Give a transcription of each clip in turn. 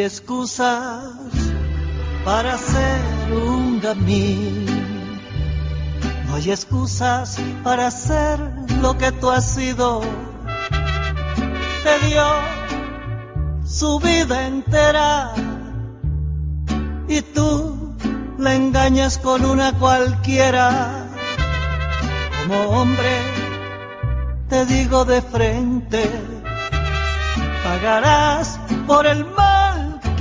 excusas para ser un gamín. No hay excusas para ser lo que tú has sido. Te dio su vida entera y tú la engañas con una cualquiera. Como hombre, te digo de frente, pagarás por el mal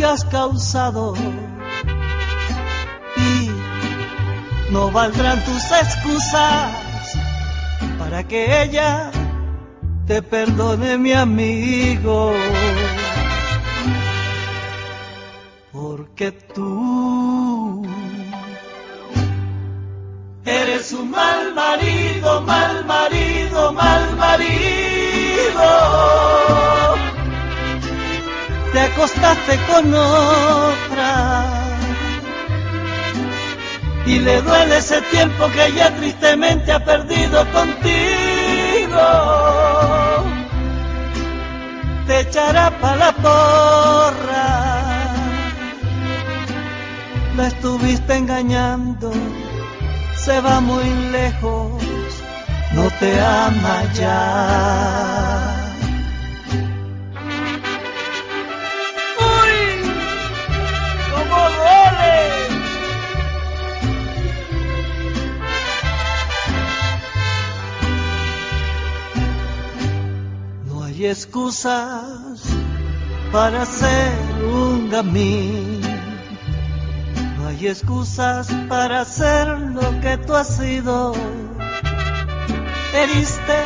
has causado. Y no valdrán tus excusas para que ella te perdone, mi amigo. Porque tú eres un mal marido, mal marido, Con otra y le duele ese tiempo que ella tristemente ha perdido contigo. Te echará pa' la porra, la estuviste engañando, se va muy lejos, no te ama ya. Excusas para ser un gamín. No hay excusas para ser lo que tú has sido. Heriste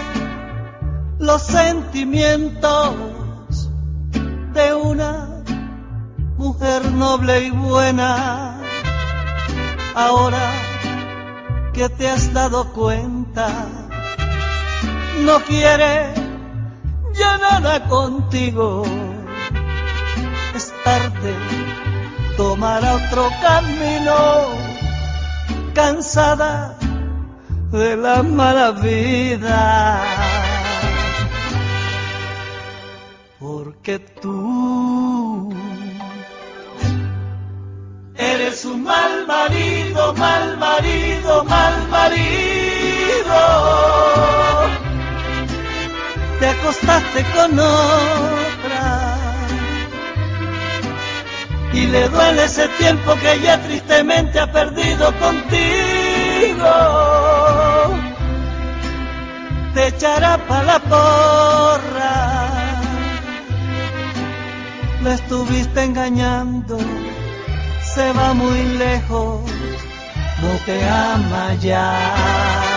los sentimientos de una mujer noble y buena. Ahora que te has dado cuenta, no quiere ya nada contigo. Es tarde, tomará otro camino, cansada de la mala vida. Porque tú eres un mal marido, mal marido, mal marido acostaste con otra y le duele ese tiempo que ella tristemente ha perdido contigo. Te echará pa' la porra, la estuviste engañando, se va muy lejos, no te ama ya.